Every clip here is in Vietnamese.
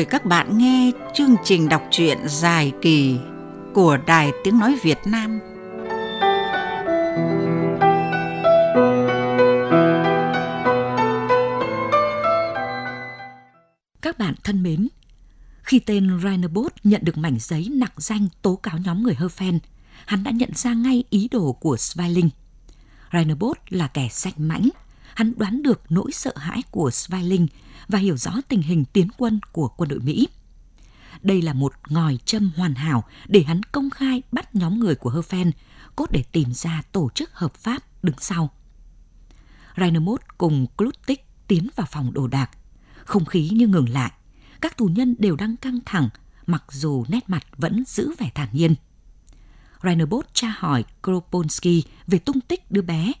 mời các bạn nghe chương trình đọc truyện dài kỳ của Đài Tiếng Nói Việt Nam. Các bạn thân mến, khi tên Rainerbos nhận được mảnh giấy nặc danh tố cáo nhóm người Herfen, hắn đã nhận ra ngay ý đồ của Sveiling. Rainerbos là kẻ sạch mãnh, hắn đoán được nỗi sợ hãi của Sveiling và hiểu rõ tình hình tiến quân của quân đội Mỹ. Đây là một ngòi châm hoàn hảo để hắn công khai bắt nhóm người của Herfen, cốt để tìm ra tổ chức hợp pháp đứng sau. Rainermos cùng Klutik tiến vào phòng đồ đạc. Không khí như ngừng lại. Các tù nhân đều đang căng thẳng, mặc dù nét mặt vẫn giữ vẻ thản nhiên. Rainerbos tra hỏi Kroponsky về tung tích đứa bé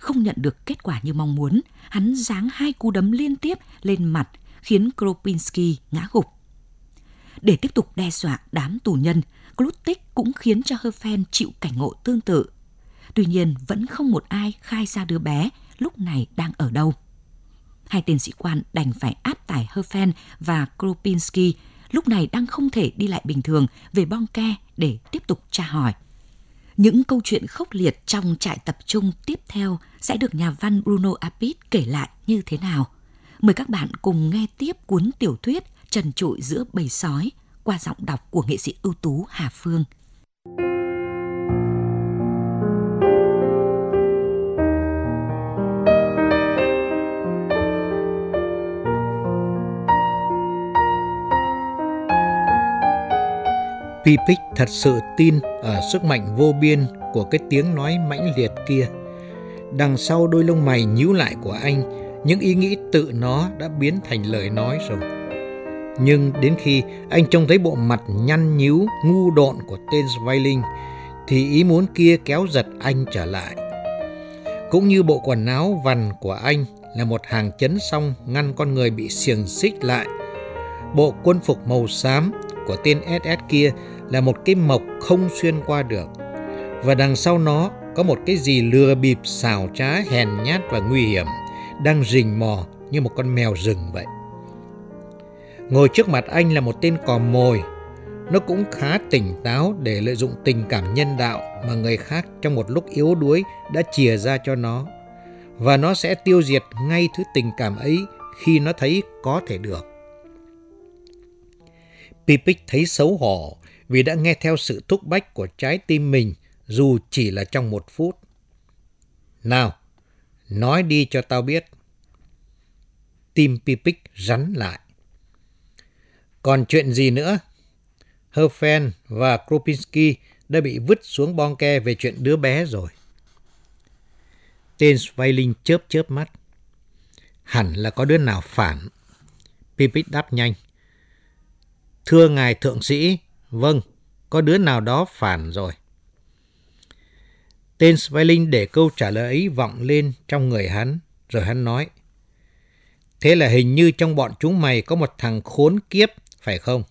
không nhận được kết quả như mong muốn, hắn giáng hai cú đấm liên tiếp lên mặt khiến Kropinski ngã gục. Để tiếp tục đe dọa đám tù nhân, Klutik cũng khiến cho Herfen chịu cảnh ngộ tương tự. Tuy nhiên, vẫn không một ai khai ra đứa bé lúc này đang ở đâu. Hai tên sĩ quan đành phải áp tải Herfen và Kropinski lúc này đang không thể đi lại bình thường về Bonke để tiếp tục tra hỏi. Những câu chuyện khốc liệt trong trại tập trung tiếp theo sẽ được nhà văn Bruno Apit kể lại như thế nào. Mời các bạn cùng nghe tiếp cuốn tiểu thuyết Trần trụi giữa bầy sói qua giọng đọc của nghệ sĩ ưu tú Hà Phương. Pipic thật sự tin ở sức mạnh vô biên của cái tiếng nói mãnh liệt kia. Đằng sau đôi lông mày nhíu lại của anh, những ý nghĩ tự nó đã biến thành lời nói rồi. Nhưng đến khi anh trông thấy bộ mặt nhăn nhíu, ngu độn của tên Sveiling, thì ý muốn kia kéo giật anh trở lại. Cũng như bộ quần áo vằn của anh là một hàng chấn song ngăn con người bị xiềng xích lại. Bộ quân phục màu xám của tên SS kia là một cái mộc không xuyên qua được. Và đằng sau nó có một cái gì lừa bịp xảo trá, hèn nhát và nguy hiểm, đang rình mò như một con mèo rừng vậy. Ngồi trước mặt anh là một tên cò mồi. Nó cũng khá tỉnh táo để lợi dụng tình cảm nhân đạo mà người khác trong một lúc yếu đuối đã chìa ra cho nó. Và nó sẽ tiêu diệt ngay thứ tình cảm ấy khi nó thấy có thể được. Pipic thấy xấu hổ vì đã nghe theo sự thúc bách của trái tim mình dù chỉ là trong một phút. Nào, nói đi cho tao biết. Tim Pipic rắn lại. Còn chuyện gì nữa? Herfen và Kropinski đã bị vứt xuống bong ke về chuyện đứa bé rồi. Tên Sveiling chớp chớp mắt. Hẳn là có đứa nào phản. Pipic đáp nhanh. Thưa ngài thượng sĩ, vâng, có đứa nào đó phản rồi. Tên Sveiling để câu trả lời ấy vọng lên trong người hắn, rồi hắn nói. Thế là hình như trong bọn chúng mày có một thằng khốn kiếp, phải không?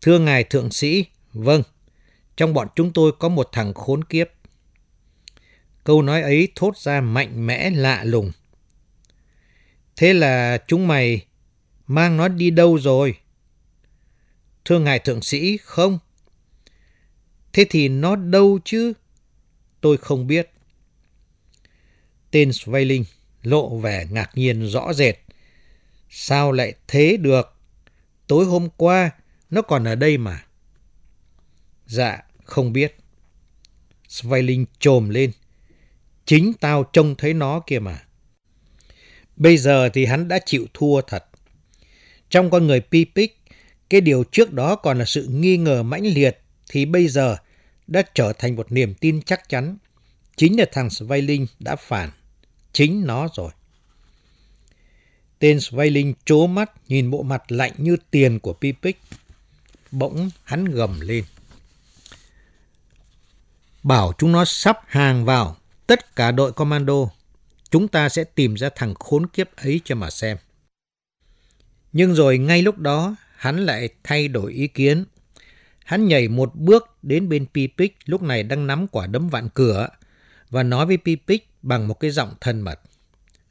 Thưa ngài thượng sĩ, vâng, trong bọn chúng tôi có một thằng khốn kiếp. Câu nói ấy thốt ra mạnh mẽ lạ lùng. Thế là chúng mày mang nó đi đâu rồi? Thưa ngài thượng sĩ, không. Thế thì nó đâu chứ? Tôi không biết. Tên Sveiling lộ vẻ ngạc nhiên rõ rệt. Sao lại thế được? Tối hôm qua nó còn ở đây mà. Dạ, không biết. Sveiling trồm lên. Chính tao trông thấy nó kia mà. Bây giờ thì hắn đã chịu thua thật. Trong con người Pipic cái điều trước đó còn là sự nghi ngờ mãnh liệt thì bây giờ đã trở thành một niềm tin chắc chắn. Chính là thằng Sveiling đã phản. Chính nó rồi. Tên Sveiling trố mắt, nhìn bộ mặt lạnh như tiền của Pipic. Bỗng hắn gầm lên. Bảo chúng nó sắp hàng vào tất cả đội commando. Chúng ta sẽ tìm ra thằng khốn kiếp ấy cho mà xem. Nhưng rồi ngay lúc đó hắn lại thay đổi ý kiến. Hắn nhảy một bước đến bên Pipic lúc này đang nắm quả đấm vạn cửa và nói với Pipic bằng một cái giọng thân mật.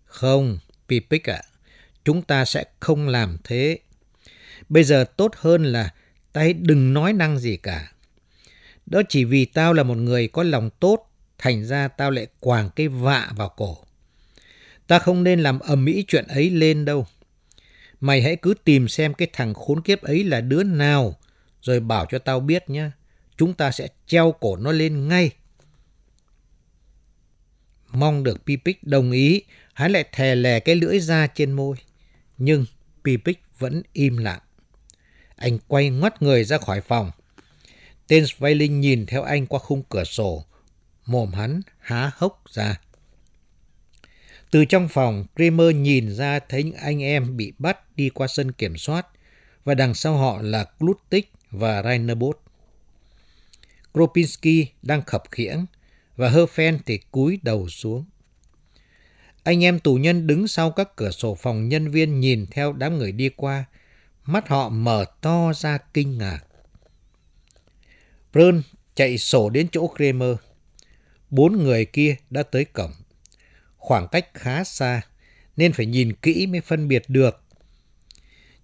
Không, Pipic ạ, chúng ta sẽ không làm thế. Bây giờ tốt hơn là tay đừng nói năng gì cả. Đó chỉ vì tao là một người có lòng tốt, thành ra tao lại quàng cái vạ vào cổ. Ta không nên làm ầm ĩ chuyện ấy lên đâu. Mày hãy cứ tìm xem cái thằng khốn kiếp ấy là đứa nào, rồi bảo cho tao biết nhé. Chúng ta sẽ treo cổ nó lên ngay. Mong được Pipic đồng ý, hắn lại thè lè cái lưỡi ra trên môi. Nhưng Pipic vẫn im lặng. Anh quay ngoắt người ra khỏi phòng. Tên Sveiling nhìn theo anh qua khung cửa sổ. Mồm hắn há hốc ra. Từ trong phòng, Kramer nhìn ra thấy những anh em bị bắt đi qua sân kiểm soát và đằng sau họ là Klutik và Reinerbot. Kropinski đang khập khiễng và Herfen thì cúi đầu xuống. Anh em tù nhân đứng sau các cửa sổ phòng nhân viên nhìn theo đám người đi qua, mắt họ mở to ra kinh ngạc. Brơn chạy sổ đến chỗ Kramer. Bốn người kia đã tới cổng. Khoảng cách khá xa, nên phải nhìn kỹ mới phân biệt được.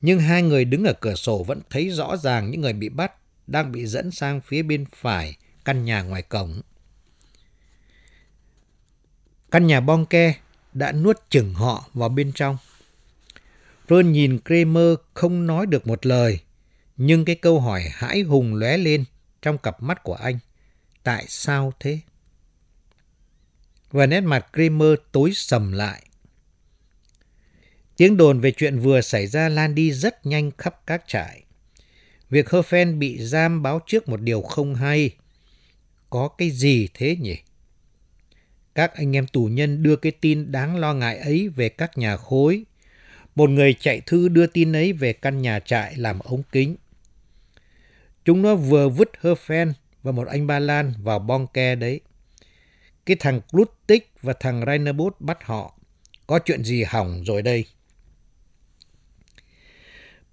Nhưng hai người đứng ở cửa sổ vẫn thấy rõ ràng những người bị bắt đang bị dẫn sang phía bên phải căn nhà ngoài cổng. Căn nhà bong ke đã nuốt chừng họ vào bên trong. Ron nhìn Kramer không nói được một lời, nhưng cái câu hỏi hãi hùng lóe lên trong cặp mắt của anh. Tại sao thế? Và nét mặt Kramer tối sầm lại. Tiếng đồn về chuyện vừa xảy ra lan đi rất nhanh khắp các trại. Việc Herfen bị giam báo trước một điều không hay. Có cái gì thế nhỉ? Các anh em tù nhân đưa cái tin đáng lo ngại ấy về các nhà khối. Một người chạy thư đưa tin ấy về căn nhà trại làm ống kính. Chúng nó vừa vứt Herfen và một anh Ba Lan vào bong ke đấy. Cái thằng Klutik và thằng Rainerbos bắt họ. Có chuyện gì hỏng rồi đây?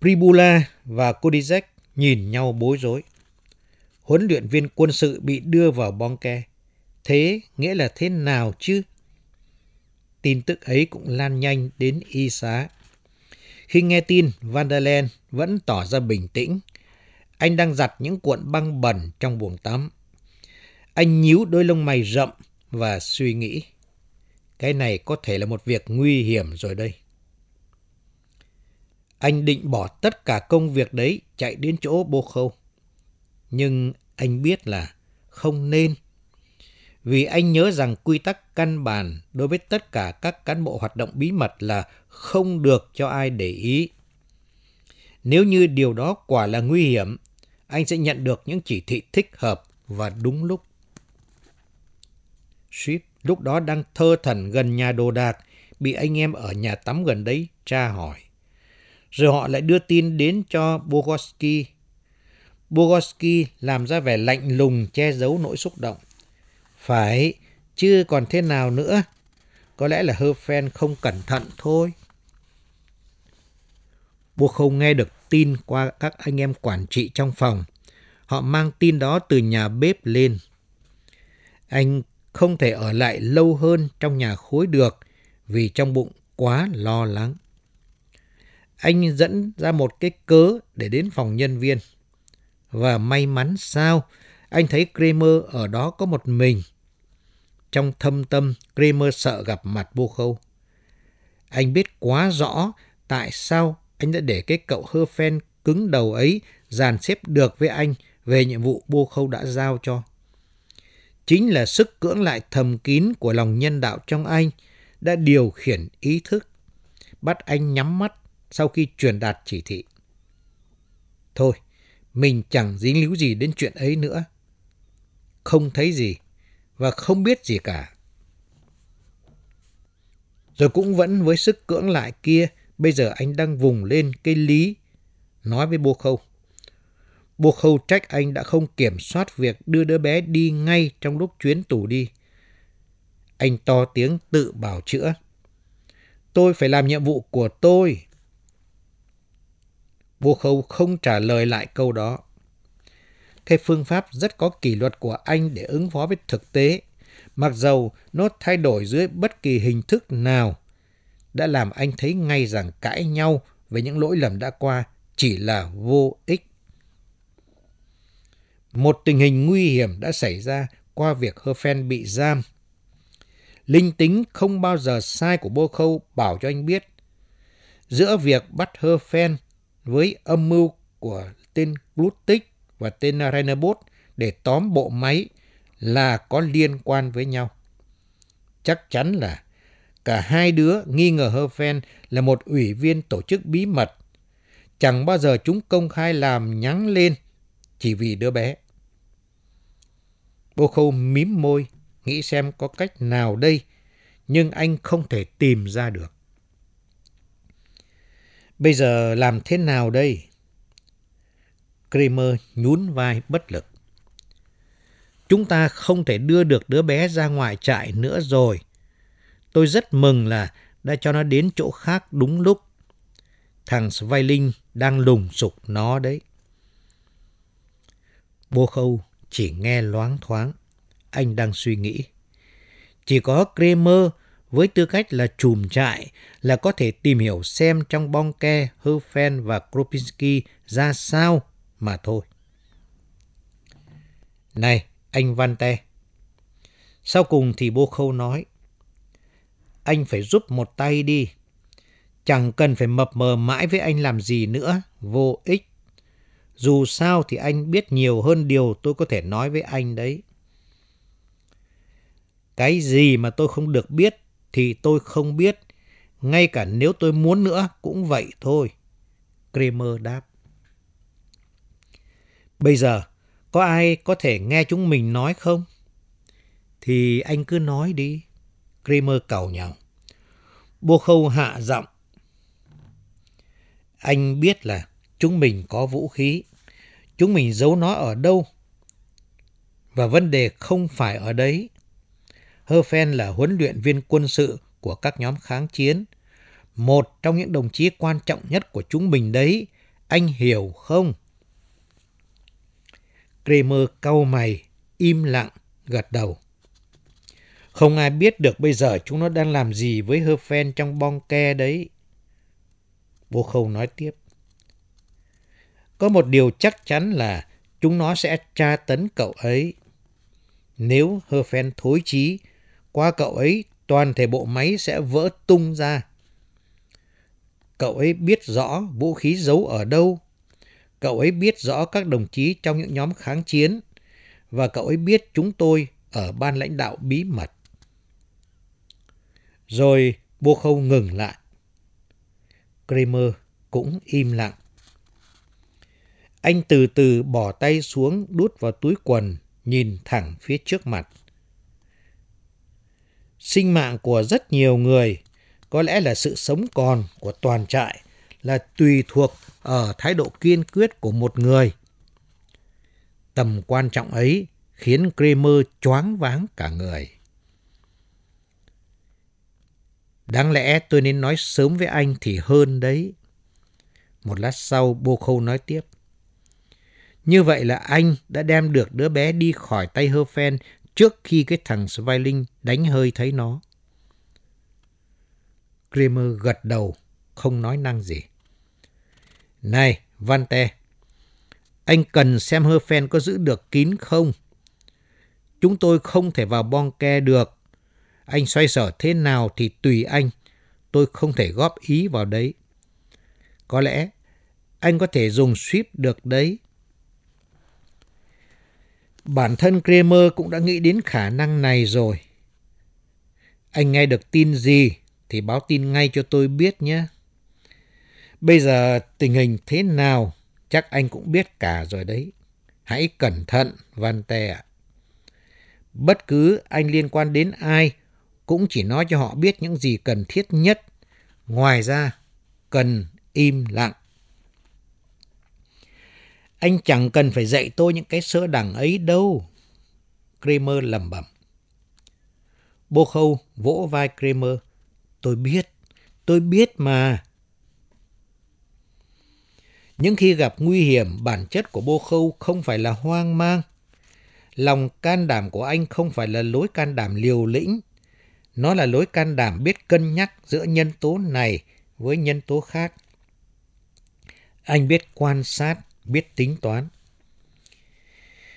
Pribula và Kodizek nhìn nhau bối rối. Huấn luyện viên quân sự bị đưa vào bong ke. Thế nghĩa là thế nào chứ? Tin tức ấy cũng lan nhanh đến y xá. Khi nghe tin, Vanderland vẫn tỏ ra bình tĩnh. Anh đang giặt những cuộn băng bẩn trong buồng tắm. Anh nhíu đôi lông mày rậm và suy nghĩ. Cái này có thể là một việc nguy hiểm rồi đây. Anh định bỏ tất cả công việc đấy chạy đến chỗ bô khâu. Nhưng anh biết là không nên. Vì anh nhớ rằng quy tắc căn bản đối với tất cả các cán bộ hoạt động bí mật là không được cho ai để ý. Nếu như điều đó quả là nguy hiểm, anh sẽ nhận được những chỉ thị thích hợp và đúng lúc. Swift lúc đó đang thơ thần gần nhà đồ đạc, bị anh em ở nhà tắm gần đấy tra hỏi. Rồi họ lại đưa tin đến cho Bogoski. Bogoski làm ra vẻ lạnh lùng che giấu nỗi xúc động. Phải, chưa còn thế nào nữa. Có lẽ là Herfen không cẩn thận thôi. Bố không nghe được tin qua các anh em quản trị trong phòng. Họ mang tin đó từ nhà bếp lên. Anh không thể ở lại lâu hơn trong nhà khối được vì trong bụng quá lo lắng. Anh dẫn ra một cái cớ để đến phòng nhân viên. Và may mắn sao, anh thấy Kramer ở đó có một mình. Trong thâm tâm, Kramer sợ gặp mặt vô khâu. Anh biết quá rõ tại sao anh đã để cái cậu hơ phen cứng đầu ấy dàn xếp được với anh về nhiệm vụ bô khâu đã giao cho. Chính là sức cưỡng lại thầm kín của lòng nhân đạo trong anh đã điều khiển ý thức, bắt anh nhắm mắt sau khi truyền đạt chỉ thị. Thôi, mình chẳng dính líu gì đến chuyện ấy nữa. Không thấy gì và không biết gì cả. Rồi cũng vẫn với sức cưỡng lại kia, bây giờ anh đang vùng lên cây lý, nói với bô khâu. Bô khâu trách anh đã không kiểm soát việc đưa đứa bé đi ngay trong lúc chuyến tù đi. Anh to tiếng tự bảo chữa. Tôi phải làm nhiệm vụ của tôi. Bô khâu không trả lời lại câu đó. Cái phương pháp rất có kỷ luật của anh để ứng phó với thực tế, mặc dầu nó thay đổi dưới bất kỳ hình thức nào, đã làm anh thấy ngay rằng cãi nhau về những lỗi lầm đã qua chỉ là vô ích. Một tình hình nguy hiểm đã xảy ra qua việc Herfen bị giam. Linh tính không bao giờ sai của Bô Khâu bảo cho anh biết. Giữa việc bắt Herfen với âm mưu của tên Glutik và tên Rainerbos để tóm bộ máy là có liên quan với nhau. Chắc chắn là cả hai đứa nghi ngờ Herfen là một ủy viên tổ chức bí mật. Chẳng bao giờ chúng công khai làm nhắng lên chỉ vì đứa bé. Bô khâu mím môi, nghĩ xem có cách nào đây, nhưng anh không thể tìm ra được. Bây giờ làm thế nào đây? Kramer nhún vai bất lực. Chúng ta không thể đưa được đứa bé ra ngoài trại nữa rồi. Tôi rất mừng là đã cho nó đến chỗ khác đúng lúc. Thằng Sveiling đang lùng sục nó đấy. Bô khâu chỉ nghe loáng thoáng. Anh đang suy nghĩ. Chỉ có Kramer với tư cách là chùm trại là có thể tìm hiểu xem trong bong ke, Herfen và Kropinski ra sao mà thôi. Này, anh Van Te. Sau cùng thì bô khâu nói. Anh phải giúp một tay đi. Chẳng cần phải mập mờ mãi với anh làm gì nữa, vô ích. Dù sao thì anh biết nhiều hơn điều tôi có thể nói với anh đấy. Cái gì mà tôi không được biết thì tôi không biết. Ngay cả nếu tôi muốn nữa cũng vậy thôi. Kramer đáp. Bây giờ, có ai có thể nghe chúng mình nói không? Thì anh cứ nói đi. Kramer cầu nhau. Bô khâu hạ giọng. Anh biết là chúng mình có vũ khí. Chúng mình giấu nó ở đâu? Và vấn đề không phải ở đấy. Herfen là huấn luyện viên quân sự của các nhóm kháng chiến. Một trong những đồng chí quan trọng nhất của chúng mình đấy. Anh hiểu không? Kramer cau mày, im lặng, gật đầu. Không ai biết được bây giờ chúng nó đang làm gì với Herfen trong bong ke đấy. Vô khâu nói tiếp. Có một điều chắc chắn là chúng nó sẽ tra tấn cậu ấy. Nếu Herfen thối chí, qua cậu ấy toàn thể bộ máy sẽ vỡ tung ra. Cậu ấy biết rõ vũ khí giấu ở đâu Cậu ấy biết rõ các đồng chí trong những nhóm kháng chiến và cậu ấy biết chúng tôi ở ban lãnh đạo bí mật. Rồi Bô Khâu ngừng lại. Kramer cũng im lặng. Anh từ từ bỏ tay xuống đút vào túi quần, nhìn thẳng phía trước mặt. Sinh mạng của rất nhiều người, có lẽ là sự sống còn của toàn trại, là tùy thuộc ở thái độ kiên quyết của một người. Tầm quan trọng ấy khiến Kramer choáng váng cả người. Đáng lẽ tôi nên nói sớm với anh thì hơn đấy. Một lát sau, Bô Khâu nói tiếp. Như vậy là anh đã đem được đứa bé đi khỏi tay hơ phen trước khi cái thằng Sveiling đánh hơi thấy nó. Kramer gật đầu, không nói năng gì. Này, Van Te, anh cần xem hơ phen có giữ được kín không? Chúng tôi không thể vào bong ke được. Anh xoay sở thế nào thì tùy anh. Tôi không thể góp ý vào đấy. Có lẽ anh có thể dùng sweep được đấy. Bản thân Kramer cũng đã nghĩ đến khả năng này rồi. Anh nghe được tin gì thì báo tin ngay cho tôi biết nhé. Bây giờ tình hình thế nào chắc anh cũng biết cả rồi đấy. Hãy cẩn thận, Van Tè ạ. Bất cứ anh liên quan đến ai cũng chỉ nói cho họ biết những gì cần thiết nhất. Ngoài ra, cần im lặng. Anh chẳng cần phải dạy tôi những cái sơ đẳng ấy đâu. Kramer lẩm bẩm. Bô khâu vỗ vai Kramer. Tôi biết, tôi biết mà. những khi gặp nguy hiểm, bản chất của bô khâu không phải là hoang mang. Lòng can đảm của anh không phải là lối can đảm liều lĩnh. Nó là lối can đảm biết cân nhắc giữa nhân tố này với nhân tố khác. Anh biết quan sát, biết tính toán.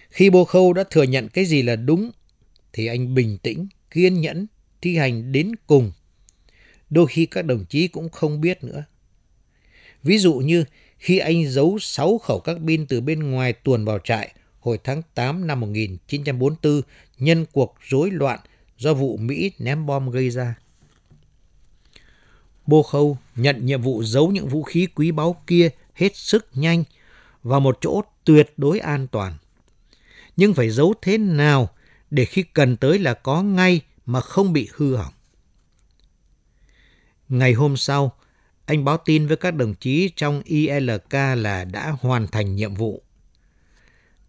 Khi Bô Khâu đã thừa nhận cái gì là đúng, thì anh bình tĩnh, kiên nhẫn, thi hành đến cùng. Đôi khi các đồng chí cũng không biết nữa. Ví dụ như khi anh giấu 6 khẩu các pin từ bên ngoài tuồn vào trại hồi tháng 8 năm 1944 nhân cuộc rối loạn do vụ Mỹ ném bom gây ra. Bô Khâu nhận nhiệm vụ giấu những vũ khí quý báu kia hết sức nhanh vào một chỗ tuyệt đối an toàn. Nhưng phải giấu thế nào để khi cần tới là có ngay mà không bị hư hỏng. Ngày hôm sau, anh báo tin với các đồng chí trong ILK là đã hoàn thành nhiệm vụ.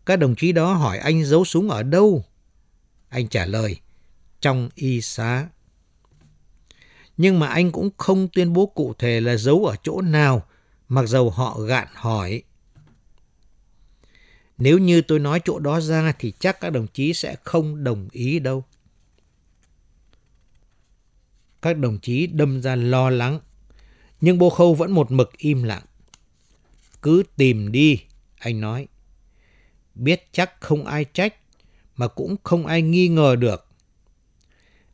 Các đồng chí đó hỏi anh giấu súng ở đâu? Anh trả lời, trong y xá. Nhưng mà anh cũng không tuyên bố cụ thể là giấu ở chỗ nào, mặc dầu họ gạn hỏi. Nếu như tôi nói chỗ đó ra thì chắc các đồng chí sẽ không đồng ý đâu. Các đồng chí đâm ra lo lắng, nhưng Bô Khâu vẫn một mực im lặng. Cứ tìm đi, anh nói. Biết chắc không ai trách, mà cũng không ai nghi ngờ được.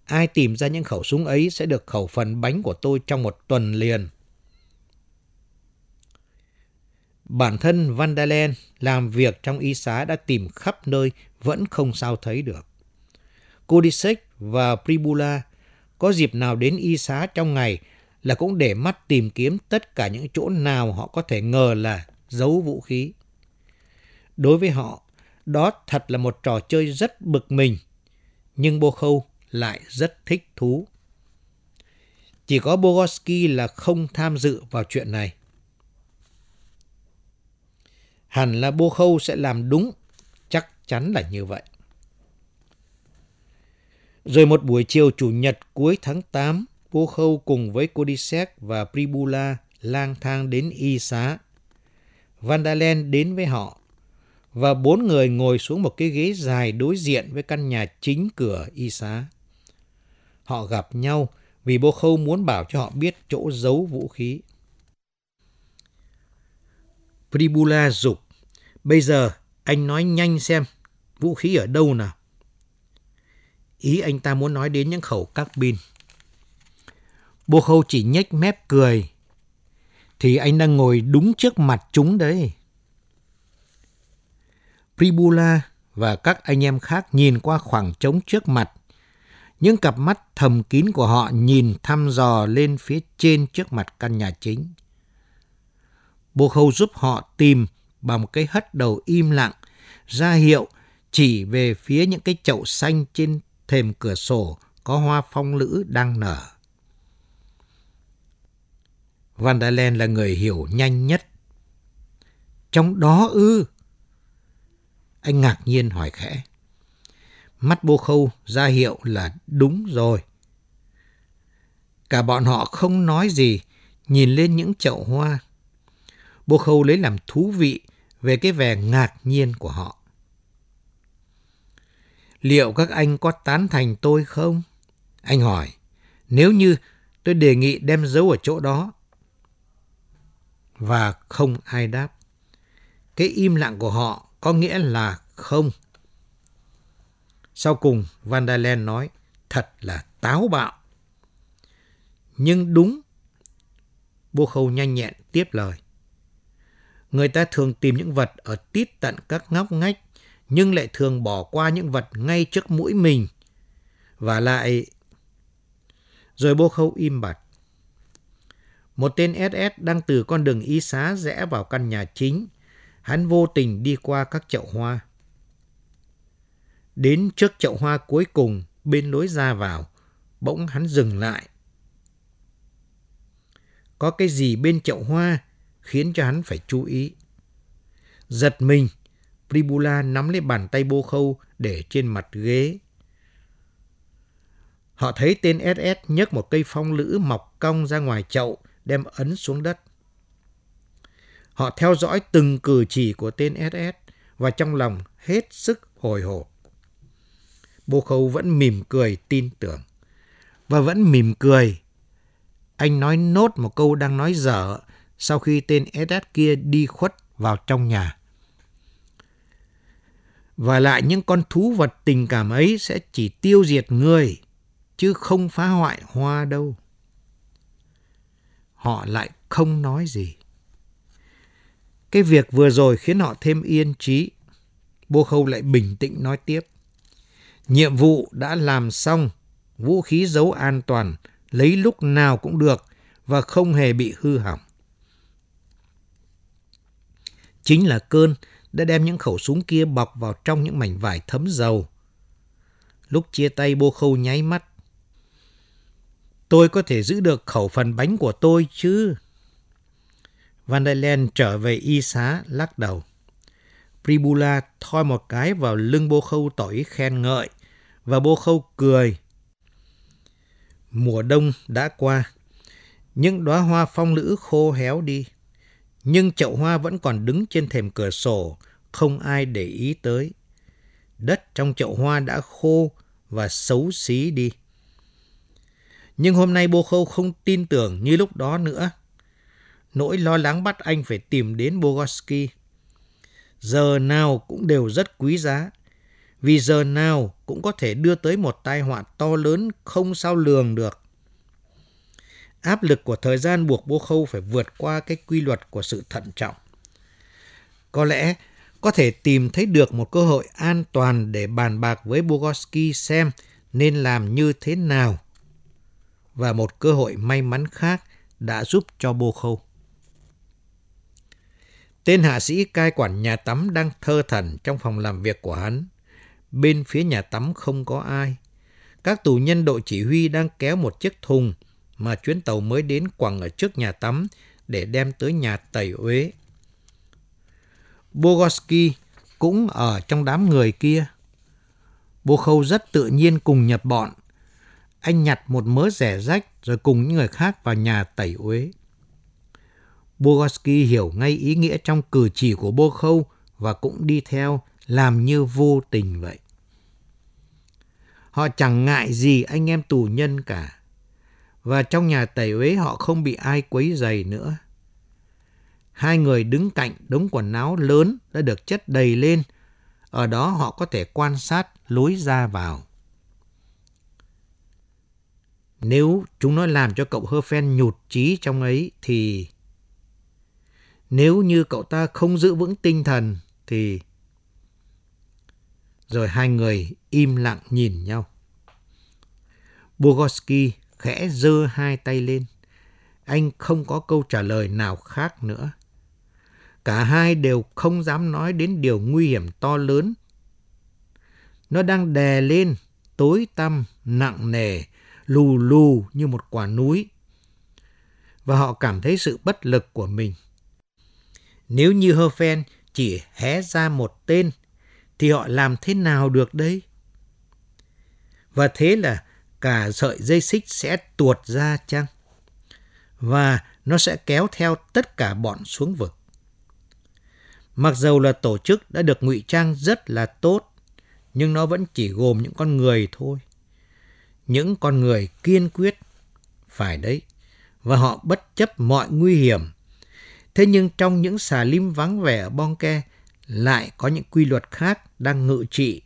Ai tìm ra những khẩu súng ấy sẽ được khẩu phần bánh của tôi trong một tuần liền. Bản thân Van Vandalen làm việc trong y xá đã tìm khắp nơi vẫn không sao thấy được. Kodisek và Pribula có dịp nào đến y xá trong ngày là cũng để mắt tìm kiếm tất cả những chỗ nào họ có thể ngờ là giấu vũ khí. Đối với họ, đó thật là một trò chơi rất bực mình, nhưng Bô Khâu lại rất thích thú. Chỉ có Bogoski là không tham dự vào chuyện này. Hẳn là Bô Khâu sẽ làm đúng, chắc chắn là như vậy. Rồi một buổi chiều chủ nhật cuối tháng 8, Bô Khâu cùng với Kodisek và Pribula lang thang đến Y Xá. Vandalen đến với họ và bốn người ngồi xuống một cái ghế dài đối diện với căn nhà chính cửa Y Xá. Họ gặp nhau vì Bô Khâu muốn bảo cho họ biết chỗ giấu vũ khí. Pribula dục Bây giờ anh nói nhanh xem, vũ khí ở đâu nào? Ý anh ta muốn nói đến những khẩu các pin. Bô Khâu chỉ nhếch mép cười. Thì anh đang ngồi đúng trước mặt chúng đấy. Pribula và các anh em khác nhìn qua khoảng trống trước mặt. Những cặp mắt thầm kín của họ nhìn thăm dò lên phía trên trước mặt căn nhà chính. Bô Khâu giúp họ tìm bằng một cái hất đầu im lặng, ra hiệu chỉ về phía những cái chậu xanh trên thềm cửa sổ có hoa phong lữ đang nở. Van der Len là người hiểu nhanh nhất. Trong đó ư? Anh ngạc nhiên hỏi khẽ. Mắt bô khâu ra hiệu là đúng rồi. Cả bọn họ không nói gì, nhìn lên những chậu hoa. Bô khâu lấy làm thú vị về cái vẻ ngạc nhiên của họ. Liệu các anh có tán thành tôi không? Anh hỏi, nếu như tôi đề nghị đem dấu ở chỗ đó. Và không ai đáp. Cái im lặng của họ có nghĩa là không. Sau cùng, Van der Len nói, thật là táo bạo. Nhưng đúng, Bô Khâu nhanh nhẹn tiếp lời người ta thường tìm những vật ở tít tận các ngóc ngách, nhưng lại thường bỏ qua những vật ngay trước mũi mình. Và lại... Rồi bô khâu im bặt. Một tên SS đang từ con đường y xá rẽ vào căn nhà chính. Hắn vô tình đi qua các chậu hoa. Đến trước chậu hoa cuối cùng, bên lối ra vào, bỗng hắn dừng lại. Có cái gì bên chậu hoa khiến cho hắn phải chú ý. Giật mình, Pribula nắm lấy bàn tay bô khâu để trên mặt ghế. Họ thấy tên SS nhấc một cây phong lữ mọc cong ra ngoài chậu, đem ấn xuống đất. Họ theo dõi từng cử chỉ của tên SS và trong lòng hết sức hồi hộp. Bô khâu vẫn mỉm cười tin tưởng. Và vẫn mỉm cười. Anh nói nốt một câu đang nói dở sau khi tên SS kia đi khuất vào trong nhà. Và lại những con thú vật tình cảm ấy sẽ chỉ tiêu diệt người, chứ không phá hoại hoa đâu. Họ lại không nói gì. Cái việc vừa rồi khiến họ thêm yên trí. Bô Khâu lại bình tĩnh nói tiếp. Nhiệm vụ đã làm xong, vũ khí giấu an toàn, lấy lúc nào cũng được và không hề bị hư hỏng. Chính là cơn đã đem những khẩu súng kia bọc vào trong những mảnh vải thấm dầu. Lúc chia tay bô khâu nháy mắt. Tôi có thể giữ được khẩu phần bánh của tôi chứ? Van der Len trở về y xá lắc đầu. Pribula thoi một cái vào lưng bô khâu tỏ ý khen ngợi và bô khâu cười. Mùa đông đã qua, những đóa hoa phong lữ khô héo đi nhưng chậu hoa vẫn còn đứng trên thềm cửa sổ, không ai để ý tới. Đất trong chậu hoa đã khô và xấu xí đi. Nhưng hôm nay bô khâu không tin tưởng như lúc đó nữa. Nỗi lo lắng bắt anh phải tìm đến Bogoski. Giờ nào cũng đều rất quý giá, vì giờ nào cũng có thể đưa tới một tai họa to lớn không sao lường được. Áp lực của thời gian buộc Bố Khâu phải vượt qua cái quy luật của sự thận trọng. Có lẽ có thể tìm thấy được một cơ hội an toàn để bàn bạc với Bogoski xem nên làm như thế nào. Và một cơ hội may mắn khác đã giúp cho Bô Khâu. Tên hạ sĩ cai quản nhà tắm đang thơ thần trong phòng làm việc của hắn. Bên phía nhà tắm không có ai. Các tù nhân đội chỉ huy đang kéo một chiếc thùng mà chuyến tàu mới đến quẳng ở trước nhà tắm để đem tới nhà tẩy uế. Bogoski cũng ở trong đám người kia. Bô Khâu rất tự nhiên cùng nhập bọn. Anh nhặt một mớ rẻ rách rồi cùng những người khác vào nhà tẩy uế. Bogoski hiểu ngay ý nghĩa trong cử chỉ của Bô Khâu và cũng đi theo, làm như vô tình vậy. Họ chẳng ngại gì anh em tù nhân cả và trong nhà tẩy uế họ không bị ai quấy dày nữa. Hai người đứng cạnh đống quần áo lớn đã được chất đầy lên. Ở đó họ có thể quan sát, lối ra vào. Nếu chúng nó làm cho cậu Hơ Phen nhụt chí trong ấy thì... Nếu như cậu ta không giữ vững tinh thần thì... Rồi hai người im lặng nhìn nhau. Bogoski khẽ giơ hai tay lên. Anh không có câu trả lời nào khác nữa. Cả hai đều không dám nói đến điều nguy hiểm to lớn. Nó đang đè lên, tối tăm, nặng nề, lù lù như một quả núi. Và họ cảm thấy sự bất lực của mình. Nếu như Hơ Phen chỉ hé ra một tên, thì họ làm thế nào được đây? Và thế là cả sợi dây xích sẽ tuột ra chăng? Và nó sẽ kéo theo tất cả bọn xuống vực. Mặc dầu là tổ chức đã được ngụy trang rất là tốt, nhưng nó vẫn chỉ gồm những con người thôi. Những con người kiên quyết, phải đấy, và họ bất chấp mọi nguy hiểm. Thế nhưng trong những xà lim vắng vẻ ở Bonke lại có những quy luật khác đang ngự trị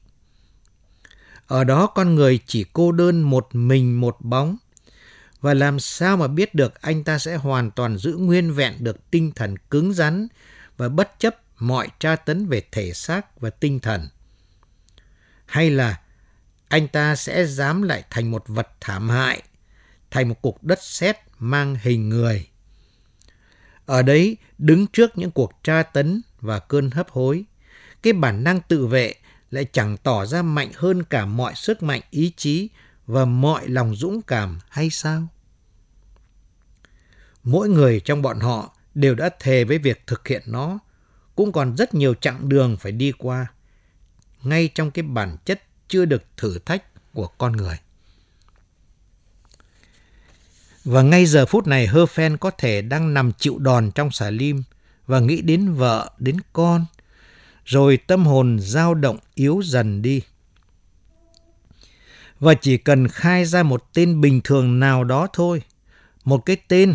ở đó con người chỉ cô đơn một mình một bóng. Và làm sao mà biết được anh ta sẽ hoàn toàn giữ nguyên vẹn được tinh thần cứng rắn và bất chấp mọi tra tấn về thể xác và tinh thần. Hay là anh ta sẽ dám lại thành một vật thảm hại, thành một cục đất sét mang hình người. Ở đấy, đứng trước những cuộc tra tấn và cơn hấp hối, cái bản năng tự vệ lại chẳng tỏ ra mạnh hơn cả mọi sức mạnh ý chí và mọi lòng dũng cảm hay sao? Mỗi người trong bọn họ đều đã thề với việc thực hiện nó, cũng còn rất nhiều chặng đường phải đi qua, ngay trong cái bản chất chưa được thử thách của con người. Và ngay giờ phút này Hơ Phen có thể đang nằm chịu đòn trong xà lim và nghĩ đến vợ, đến con – rồi tâm hồn dao động yếu dần đi. Và chỉ cần khai ra một tên bình thường nào đó thôi, một cái tên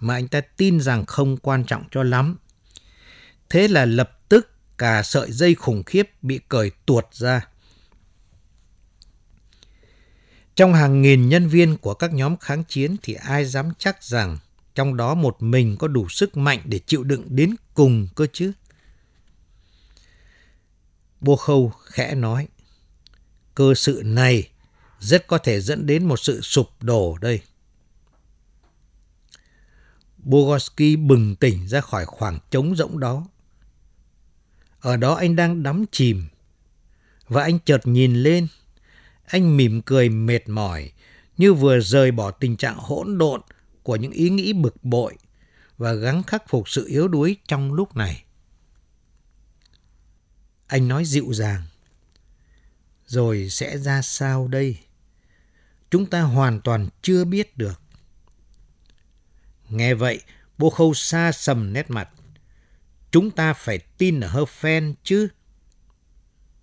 mà anh ta tin rằng không quan trọng cho lắm. Thế là lập tức cả sợi dây khủng khiếp bị cởi tuột ra. Trong hàng nghìn nhân viên của các nhóm kháng chiến thì ai dám chắc rằng trong đó một mình có đủ sức mạnh để chịu đựng đến cùng cơ chứ? Bô Khâu khẽ nói, cơ sự này rất có thể dẫn đến một sự sụp đổ đây. Bogoski bừng tỉnh ra khỏi khoảng trống rỗng đó. Ở đó anh đang đắm chìm, và anh chợt nhìn lên. Anh mỉm cười mệt mỏi, như vừa rời bỏ tình trạng hỗn độn của những ý nghĩ bực bội và gắng khắc phục sự yếu đuối trong lúc này. Anh nói dịu dàng. Rồi sẽ ra sao đây? Chúng ta hoàn toàn chưa biết được. Nghe vậy, bô khâu xa sầm nét mặt. Chúng ta phải tin ở Herfen chứ?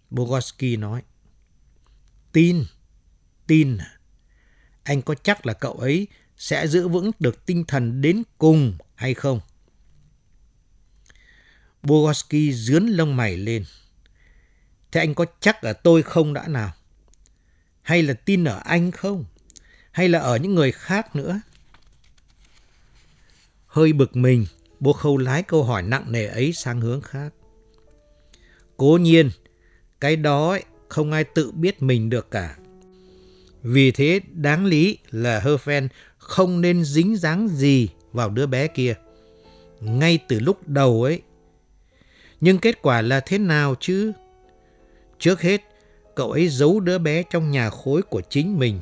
Bogoski nói. Tin? Tin à? Anh có chắc là cậu ấy sẽ giữ vững được tinh thần đến cùng hay không? Bogoski dướn lông mày lên. Thế anh có chắc ở tôi không đã nào? Hay là tin ở anh không? Hay là ở những người khác nữa? Hơi bực mình, bố khâu lái câu hỏi nặng nề ấy sang hướng khác. Cố nhiên, cái đó ấy, không ai tự biết mình được cả. Vì thế đáng lý là Herfen không nên dính dáng gì vào đứa bé kia. Ngay từ lúc đầu ấy. Nhưng kết quả là thế nào chứ? Trước hết, cậu ấy giấu đứa bé trong nhà khối của chính mình.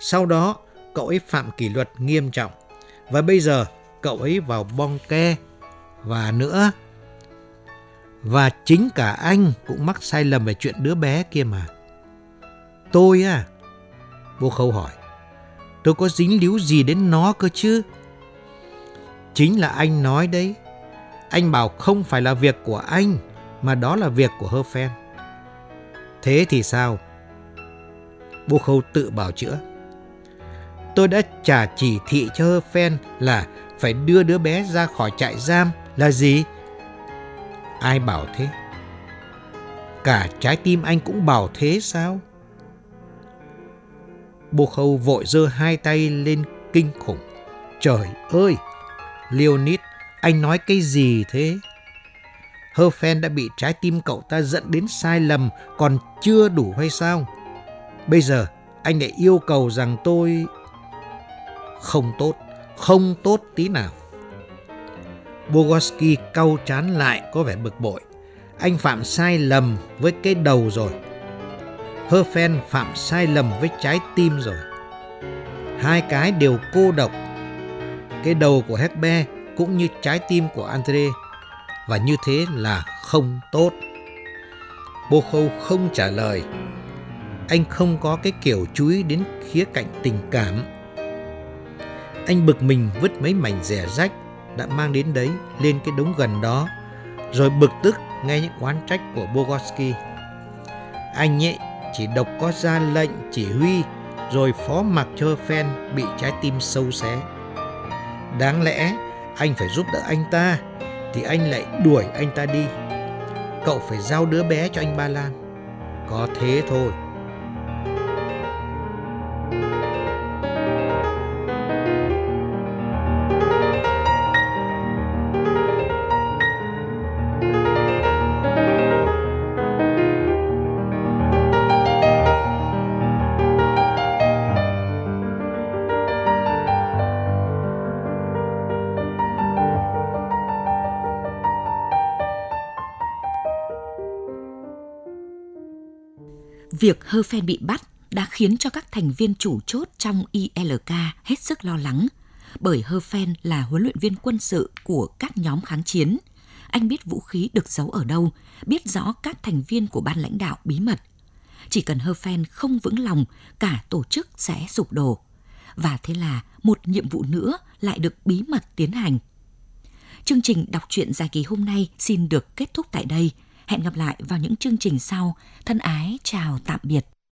Sau đó, cậu ấy phạm kỷ luật nghiêm trọng. Và bây giờ, cậu ấy vào bong ke. Và nữa, và chính cả anh cũng mắc sai lầm về chuyện đứa bé kia mà. Tôi à? Vô khâu hỏi. Tôi có dính líu gì đến nó cơ chứ? Chính là anh nói đấy. Anh bảo không phải là việc của anh, mà đó là việc của Herfen. Thế thì sao? Bô Khâu tự bảo chữa. Tôi đã trả chỉ thị cho Herfen là phải đưa đứa bé ra khỏi trại giam là gì? Ai bảo thế? Cả trái tim anh cũng bảo thế sao? Bô Khâu vội giơ hai tay lên kinh khủng. Trời ơi! Leonid, anh nói cái gì thế? Herfen đã bị trái tim cậu ta dẫn đến sai lầm còn chưa đủ hay sao? Bây giờ anh lại yêu cầu rằng tôi... Không tốt, không tốt tí nào. Bogoski cau chán lại có vẻ bực bội. Anh phạm sai lầm với cái đầu rồi. Herfen phạm sai lầm với trái tim rồi. Hai cái đều cô độc. Cái đầu của Hecbe cũng như trái tim của Andre và như thế là không tốt. Bô Khâu không trả lời. Anh không có cái kiểu chú ý đến khía cạnh tình cảm. Anh bực mình vứt mấy mảnh rẻ rách đã mang đến đấy lên cái đống gần đó, rồi bực tức nghe những oán trách của Bogoski. Anh ấy chỉ độc có ra lệnh chỉ huy rồi phó mặc cho Phen bị trái tim sâu xé. Đáng lẽ anh phải giúp đỡ anh ta thì anh lại đuổi anh ta đi. Cậu phải giao đứa bé cho anh Ba Lan. Có thế thôi. Việc Hơ Phen bị bắt đã khiến cho các thành viên chủ chốt trong ILK hết sức lo lắng, bởi Hơ Phen là huấn luyện viên quân sự của các nhóm kháng chiến. Anh biết vũ khí được giấu ở đâu, biết rõ các thành viên của ban lãnh đạo bí mật. Chỉ cần Hơ Phen không vững lòng, cả tổ chức sẽ sụp đổ. Và thế là một nhiệm vụ nữa lại được bí mật tiến hành. Chương trình đọc truyện dài kỳ hôm nay xin được kết thúc tại đây. Hẹn gặp lại vào những chương trình sau. Thân ái chào tạm biệt.